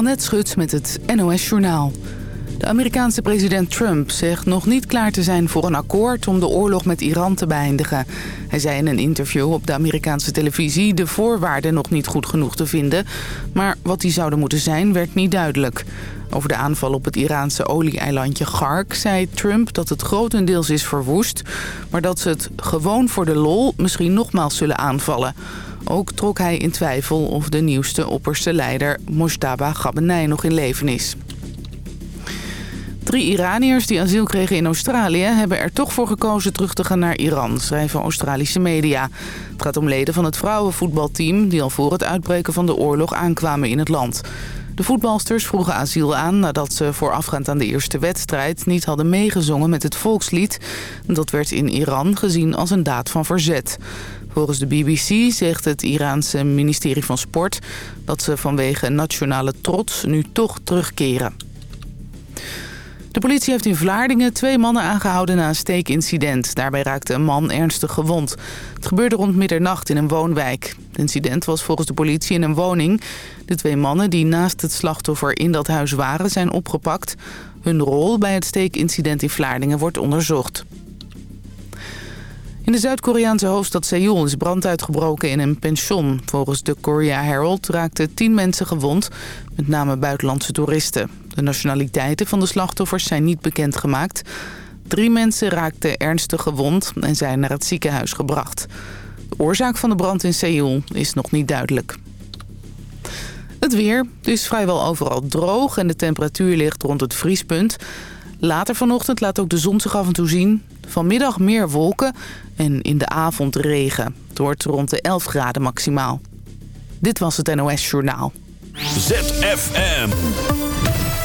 Annette Schut met het NOS Journaal. De Amerikaanse president Trump zegt nog niet klaar te zijn voor een akkoord om de oorlog met Iran te beëindigen. Hij zei in een interview op de Amerikaanse televisie de voorwaarden nog niet goed genoeg te vinden. Maar wat die zouden moeten zijn werd niet duidelijk. Over de aanval op het Iraanse olie-eilandje Gark zei Trump dat het grotendeels is verwoest... maar dat ze het gewoon voor de lol misschien nogmaals zullen aanvallen. Ook trok hij in twijfel of de nieuwste opperste leider Moshtaba Ghabenei nog in leven is. Drie Iraniërs die asiel kregen in Australië hebben er toch voor gekozen terug te gaan naar Iran, schrijven Australische media. Het gaat om leden van het vrouwenvoetbalteam die al voor het uitbreken van de oorlog aankwamen in het land. De voetbalsters vroegen asiel aan nadat ze voorafgaand aan de eerste wedstrijd niet hadden meegezongen met het volkslied. Dat werd in Iran gezien als een daad van verzet. Volgens de BBC zegt het Iraanse ministerie van Sport dat ze vanwege nationale trots nu toch terugkeren. De politie heeft in Vlaardingen twee mannen aangehouden na een steekincident. Daarbij raakte een man ernstig gewond. Het gebeurde rond middernacht in een woonwijk. Het incident was volgens de politie in een woning. De twee mannen die naast het slachtoffer in dat huis waren zijn opgepakt. Hun rol bij het steekincident in Vlaardingen wordt onderzocht. In de Zuid-Koreaanse hoofdstad Seoul is brand uitgebroken in een pension. Volgens de Korea Herald raakten tien mensen gewond, met name buitenlandse toeristen. De nationaliteiten van de slachtoffers zijn niet bekendgemaakt. Drie mensen raakten ernstig gewond en zijn naar het ziekenhuis gebracht. De oorzaak van de brand in Seoul is nog niet duidelijk. Het weer is vrijwel overal droog en de temperatuur ligt rond het vriespunt. Later vanochtend laat ook de zon zich af en toe zien. Vanmiddag meer wolken en in de avond regen. Het wordt rond de 11 graden maximaal. Dit was het NOS Journaal. ZFM.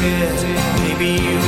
Hey,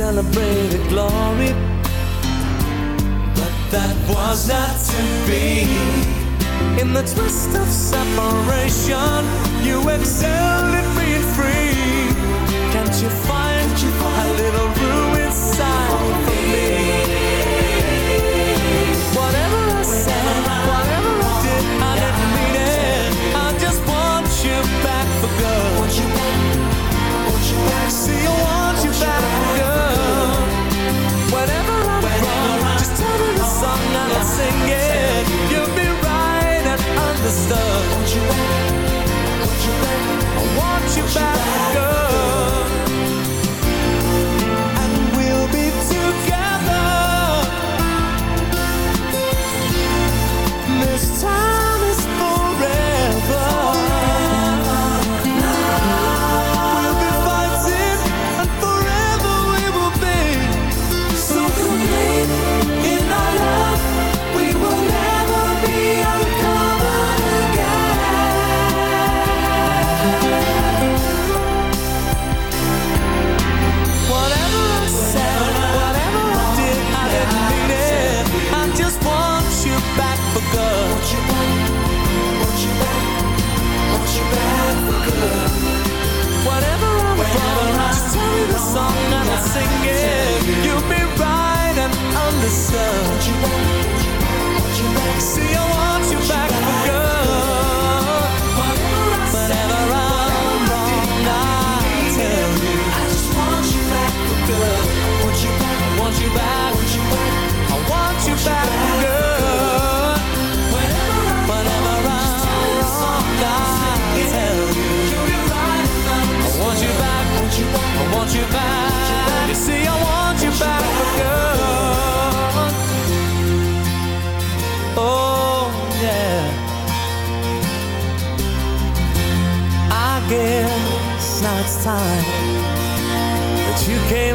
celebrated glory. But that was not to be. In the twist of separation, you and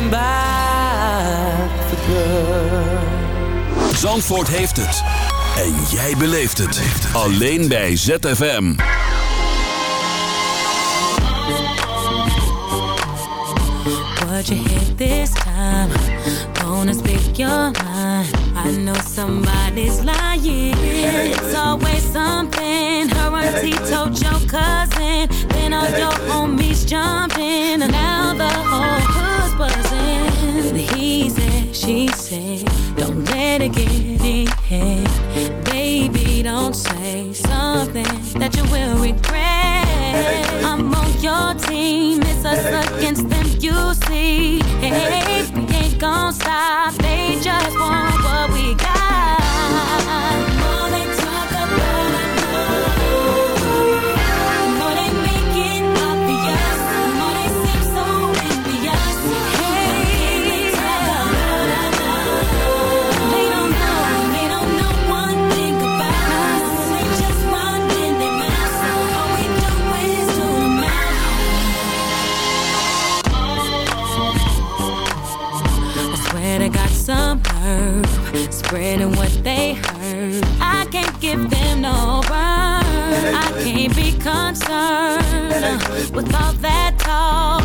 back for. Zandvoort heeft het. En jij beleeft het. Alleen bij ZFM. I know somebody's lying. Always something. Her auntie cousin. Then all your homies jumping. And now the whole he said, she said, don't let it get in head. Baby, don't say something that you will regret. I'm on your team, it's us against them, you see. Hey, we ain't gon' stop, they just want what we got. regretting what they heard. I can't give them no burn. I can't be concerned with all that talk.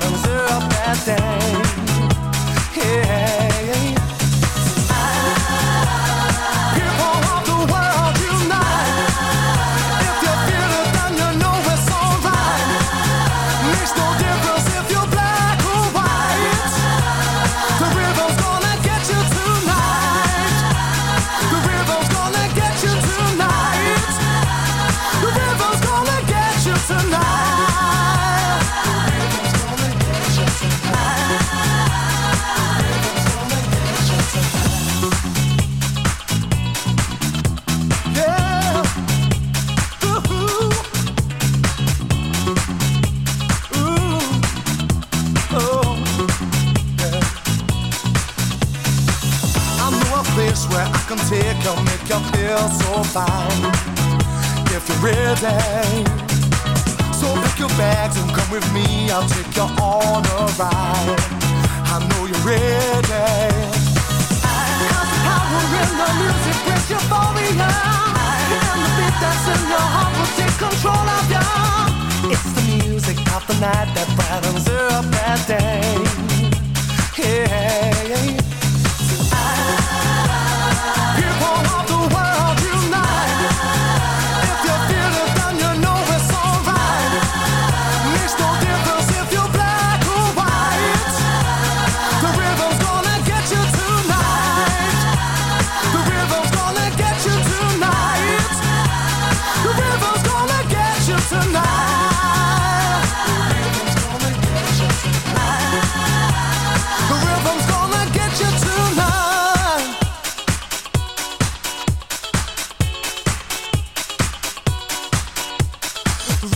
shadows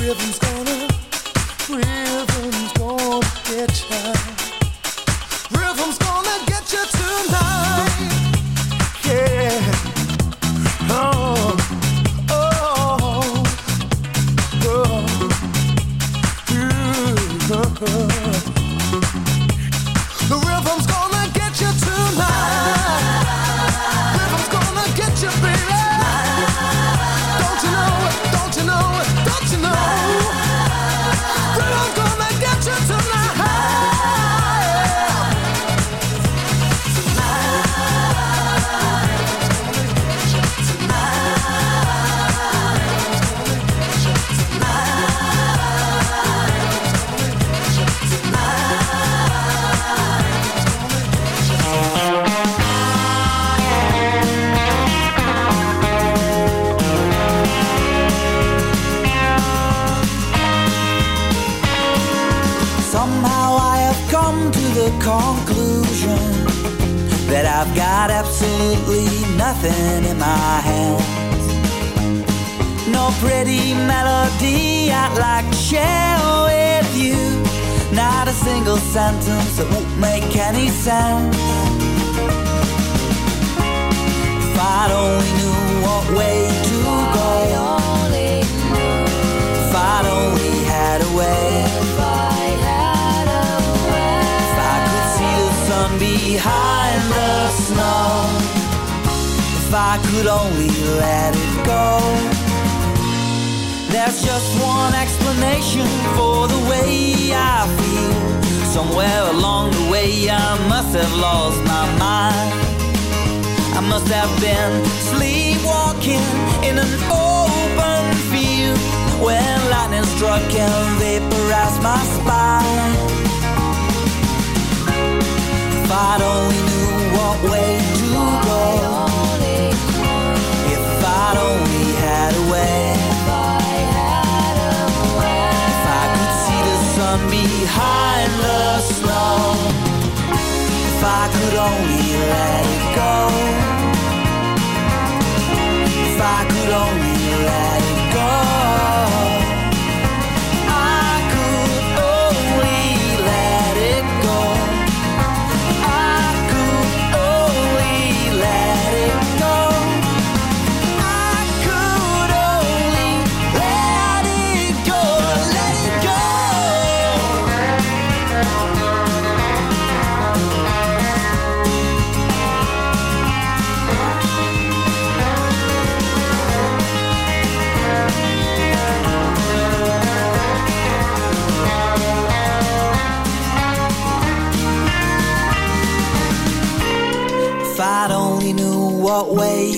difference Somewhere along the way I must have lost my mind. I must have been sleepwalking in an open field When lightning struck and vaporized my spine. If I'd only knew what way to go. If I'd only had a way. run behind the snow If I could only let it go.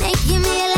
making me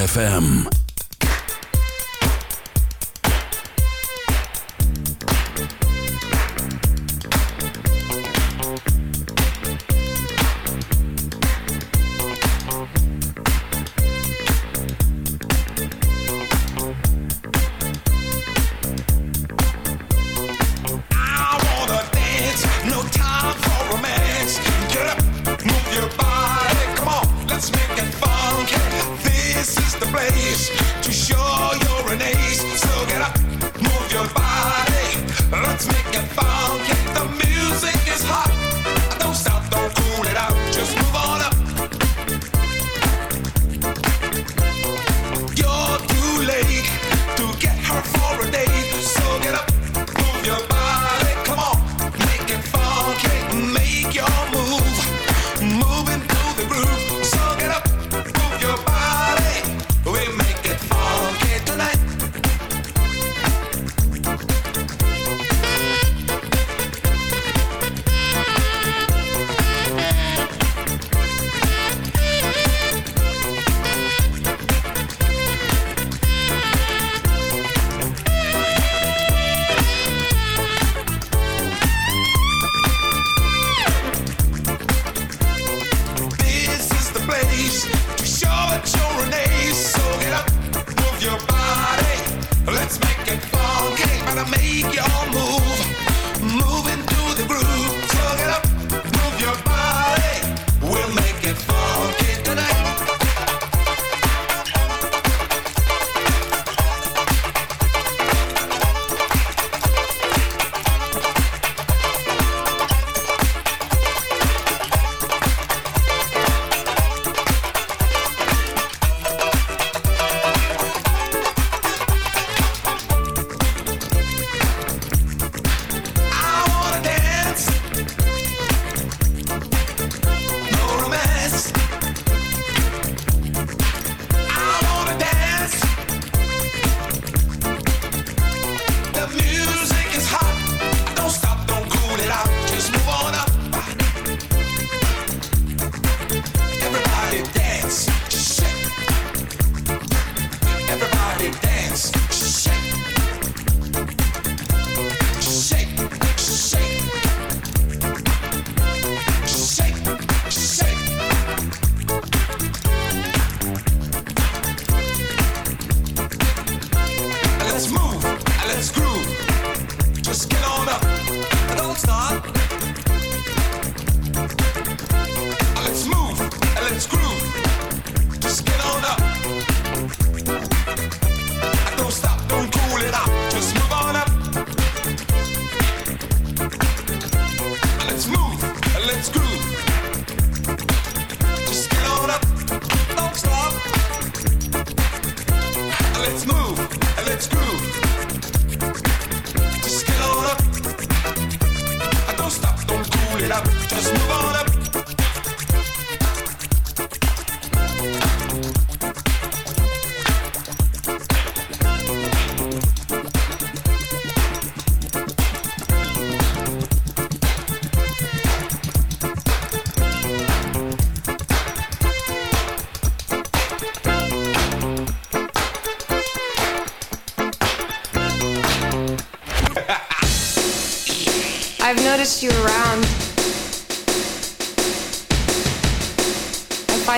ZFM.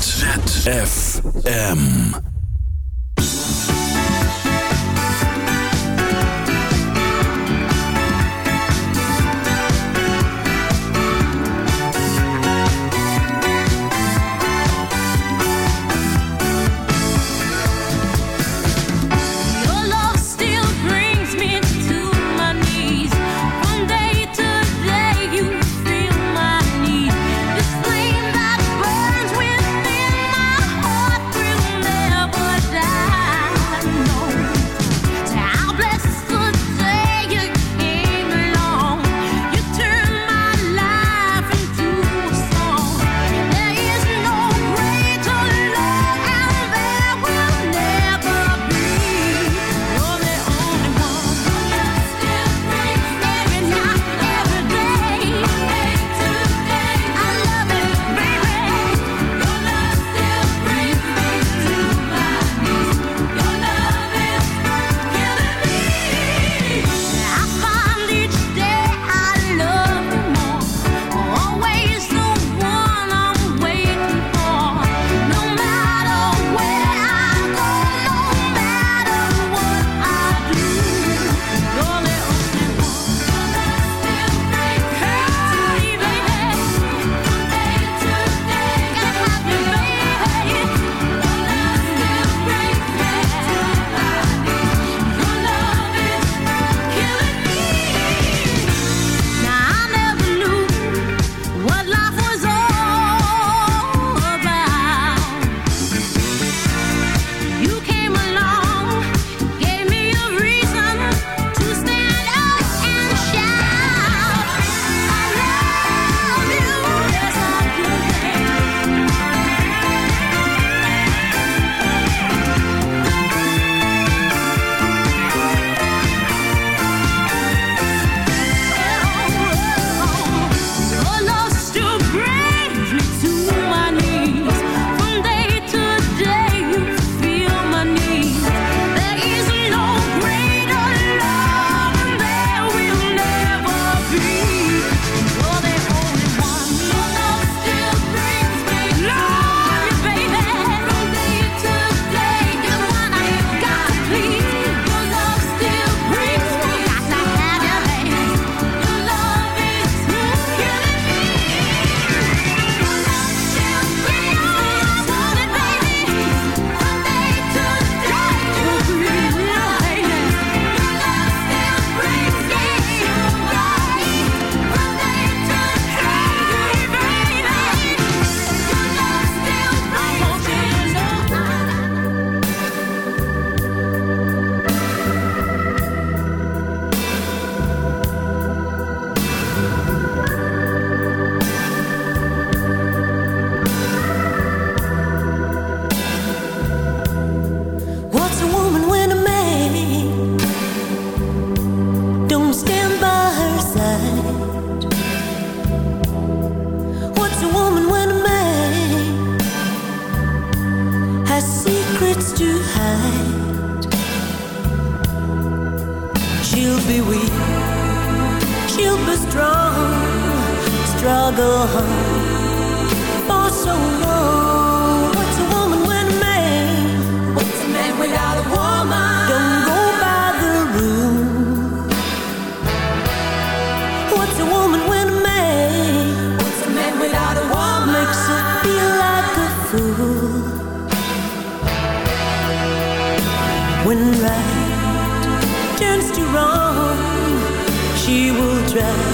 ZFM. It's to hide. She'll be weak, she'll be strong, struggle for so long. trap